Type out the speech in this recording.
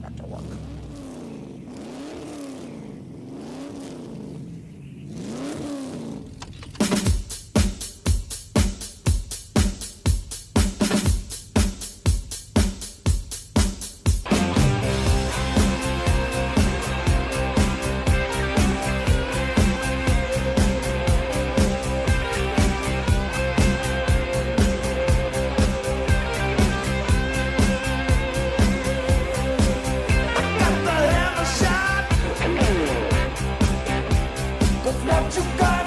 back to work. you got